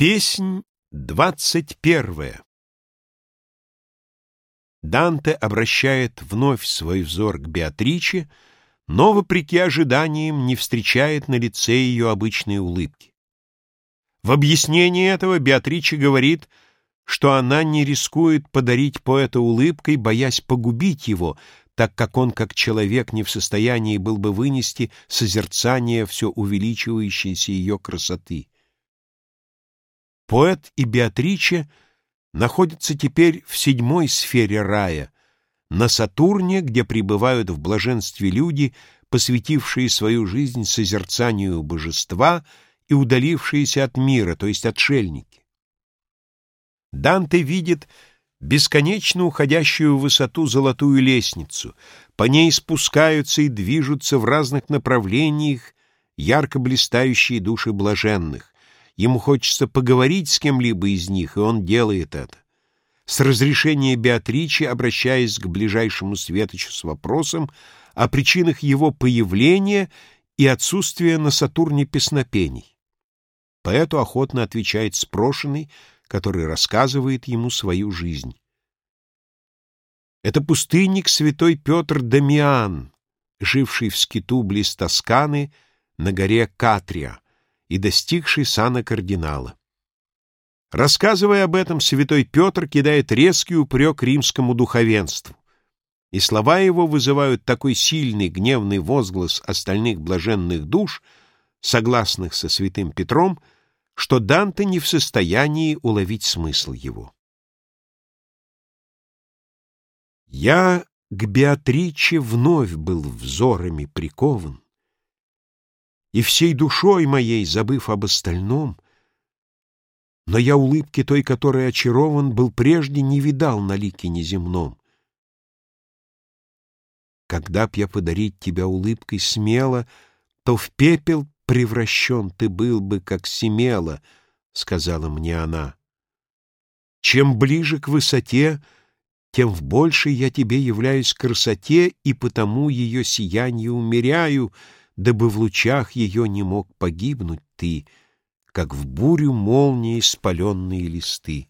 Песнь двадцать первая Данте обращает вновь свой взор к Беатриче, но, вопреки ожиданиям, не встречает на лице ее обычной улыбки. В объяснении этого Беатриче говорит, что она не рискует подарить поэта улыбкой, боясь погубить его, так как он, как человек, не в состоянии был бы вынести созерцание все увеличивающейся ее красоты. Поэт и Беатриче находятся теперь в седьмой сфере рая, на Сатурне, где пребывают в блаженстве люди, посвятившие свою жизнь созерцанию божества и удалившиеся от мира, то есть отшельники. Данте видит бесконечно уходящую в высоту золотую лестницу, по ней спускаются и движутся в разных направлениях ярко блистающие души блаженных, Ему хочется поговорить с кем-либо из них, и он делает это. С разрешения Беатричи, обращаясь к ближайшему светочу с вопросом о причинах его появления и отсутствия на Сатурне песнопений. Поэту охотно отвечает спрошенный, который рассказывает ему свою жизнь. Это пустынник святой Петр Дамиан, живший в скиту близ Тосканы на горе Катрия, и достигший сана кардинала. Рассказывая об этом, святой Петр кидает резкий упрек римскому духовенству, и слова его вызывают такой сильный гневный возглас остальных блаженных душ, согласных со святым Петром, что Данте не в состоянии уловить смысл его. Я к Беатриче вновь был взорами прикован, и всей душой моей, забыв об остальном, но я улыбки той, которой очарован, был прежде не видал на лике неземном. Когда б я подарить тебя улыбкой смело, то в пепел превращен ты был бы, как семела, — сказала мне она. Чем ближе к высоте, тем в большей я тебе являюсь красоте, и потому ее сияние умеряю — дабы в лучах ее не мог погибнуть ты, как в бурю молнии спаленные листы.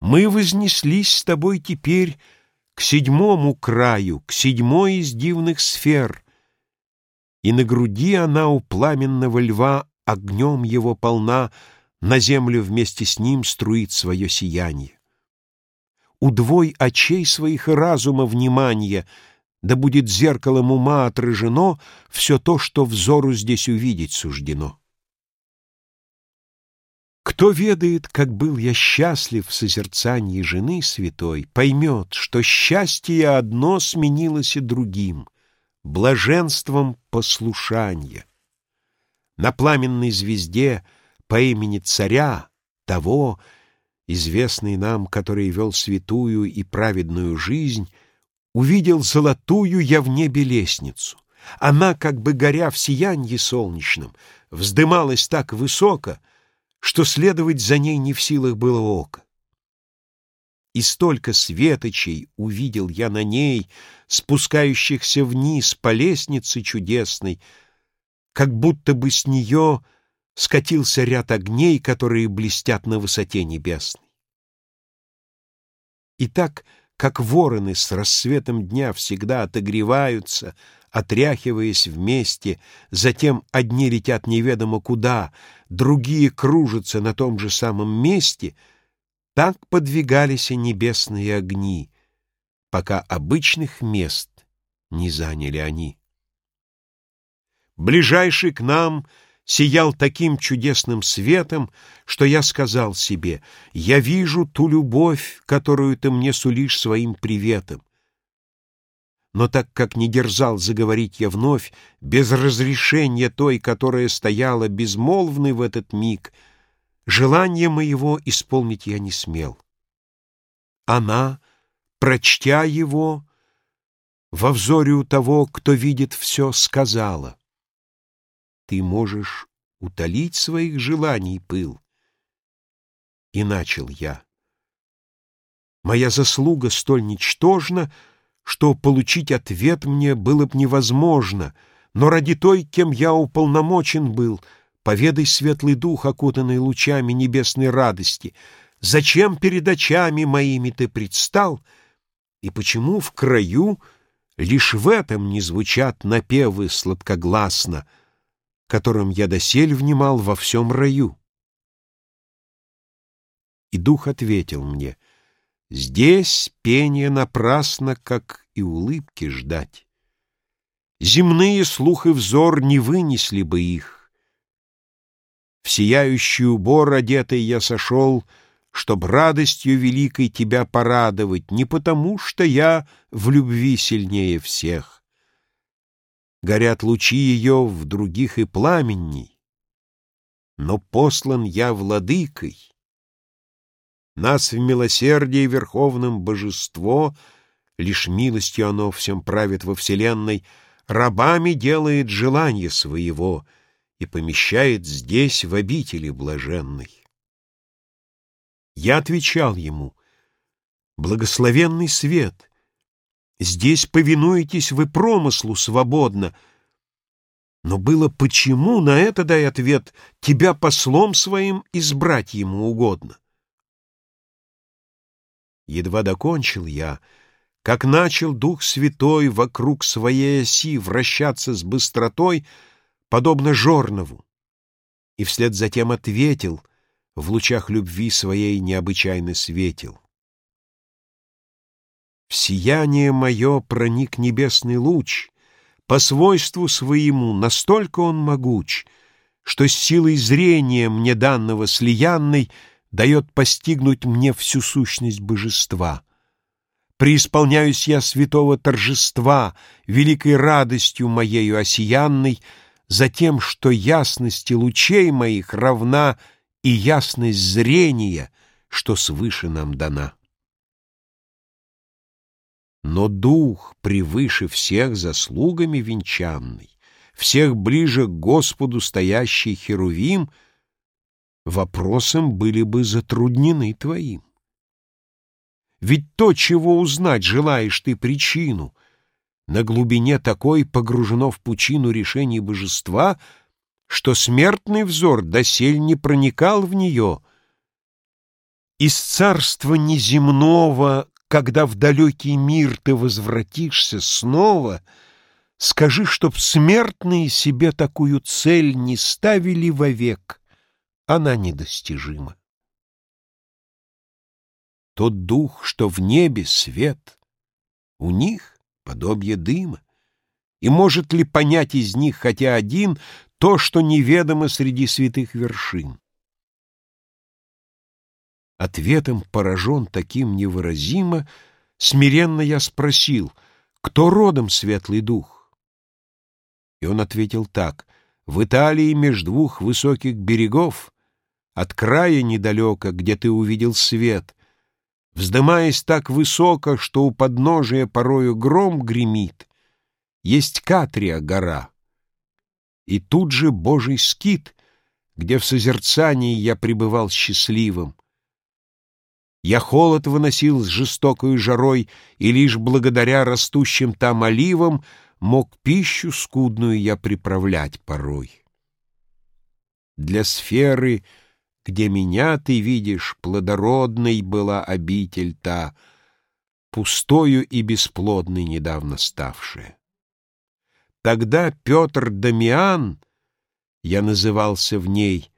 Мы вознеслись с тобой теперь к седьмому краю, к седьмой из дивных сфер, и на груди она у пламенного льва огнем его полна, на землю вместе с ним струит свое сияние. Удвой очей своих и разума внимания — да будет зеркалом ума отражено все то, что взору здесь увидеть суждено. Кто ведает, как был я счастлив в созерцании жены святой, поймет, что счастье одно сменилось и другим, блаженством послушания. На пламенной звезде по имени царя, того, известный нам, который вел святую и праведную жизнь, увидел золотую я в небе лестницу. Она, как бы горя в сиянье солнечном, вздымалась так высоко, что следовать за ней не в силах было око. И столько светочей увидел я на ней, спускающихся вниз по лестнице чудесной, как будто бы с нее скатился ряд огней, которые блестят на высоте небесной. И так как вороны с рассветом дня всегда отогреваются, отряхиваясь вместе, затем одни летят неведомо куда, другие кружатся на том же самом месте, так подвигались и небесные огни, пока обычных мест не заняли они. Ближайший к нам — сиял таким чудесным светом, что я сказал себе, «Я вижу ту любовь, которую ты мне сулишь своим приветом». Но так как не дерзал заговорить я вновь, без разрешения той, которая стояла безмолвной в этот миг, желание моего исполнить я не смел. Она, прочтя его, во взоре у того, кто видит все, сказала — ты можешь утолить своих желаний пыл. И начал я. Моя заслуга столь ничтожна, что получить ответ мне было б невозможно, но ради той, кем я уполномочен был, Поведай, светлый дух, окутанный лучами небесной радости, Зачем перед очами моими ты предстал, И почему в краю лишь в этом не звучат напевы сладкогласно, Которым я досель внимал во всем раю? И дух ответил мне, Здесь пение напрасно, как и улыбки ждать. Земные слух и взор не вынесли бы их. В сияющий убор одетый я сошел, Чтоб радостью великой тебя порадовать, Не потому, что я в любви сильнее всех. Горят лучи ее в других и пламенней, Но послан я владыкой. Нас в милосердии верховном божество, Лишь милостью оно всем правит во вселенной — рабами делает желание своего и помещает здесь, в обители блаженной. Я отвечал ему, «Благословенный свет, здесь повинуетесь вы промыслу свободно, но было почему, на это дай ответ, тебя послом своим избрать ему угодно?» Едва докончил я, — как начал Дух Святой вокруг своей оси вращаться с быстротой, подобно жорнову, и вслед затем ответил, в лучах любви своей необычайно светил. В сияние мое проник небесный луч, по свойству своему настолько он могуч, что с силой зрения мне данного слиянной дает постигнуть мне всю сущность божества — преисполняюсь я святого торжества, великой радостью моею осиянной, за тем, что ясности лучей моих равна и ясность зрения, что свыше нам дана. Но дух превыше всех заслугами венчанный, всех ближе к Господу стоящий Херувим, вопросом были бы затруднены твоим. Ведь то, чего узнать желаешь ты причину, на глубине такой погружено в пучину решений божества, что смертный взор досель не проникал в нее. Из царства неземного, когда в далекий мир ты возвратишься снова, скажи, чтоб смертные себе такую цель не ставили вовек, она недостижима. Тот дух, что в небе свет, у них подобие дыма. И может ли понять из них хотя один то, что неведомо среди святых вершин? Ответом поражен таким невыразимо, смиренно я спросил, кто родом светлый дух? И он ответил так, в Италии меж двух высоких берегов, от края недалеко, где ты увидел свет, Вздымаясь так высоко, что у подножия порою гром гремит, Есть Катрия гора, и тут же Божий скит, Где в созерцании я пребывал счастливым. Я холод выносил с жестокой жарой, И лишь благодаря растущим там оливам Мог пищу скудную я приправлять порой. Для сферы — где меня, ты видишь, плодородной была обитель та, пустою и бесплодной недавно ставшая. Тогда Петр Дамиан, я назывался в ней,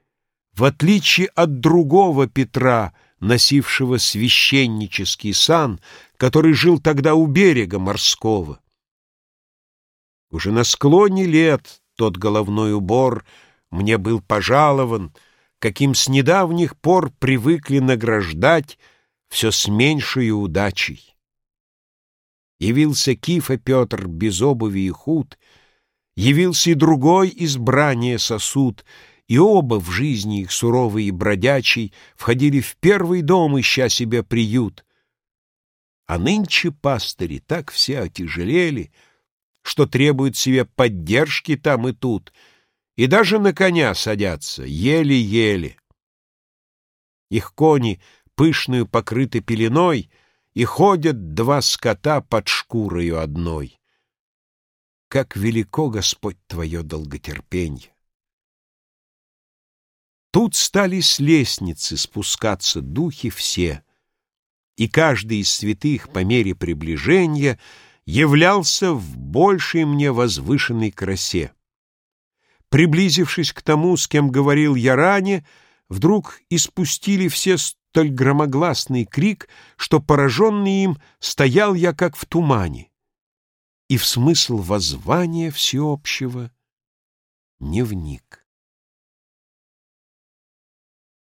в отличие от другого Петра, носившего священнический сан, который жил тогда у берега морского. Уже на склоне лет тот головной убор мне был пожалован — каким с недавних пор привыкли награждать все с меньшей удачей. Явился Кифа Петр без обуви и худ, явился и другой избрание сосуд, и оба в жизни их суровый и бродячий входили в первый дом, ища себе приют. А нынче пастыри так все отяжелели, что требуют себе поддержки там и тут — и даже на коня садятся, еле-еле. Их кони пышную покрыты пеленой, и ходят два скота под шкурою одной. Как велико, Господь, Твое долготерпенье! Тут стали с лестницы спускаться духи все, и каждый из святых по мере приближения являлся в большей мне возвышенной красе. Приблизившись к тому, с кем говорил я ранее, вдруг испустили все столь громогласный крик, что, пораженный им, стоял я как в тумане, и в смысл воззвания всеобщего не вник.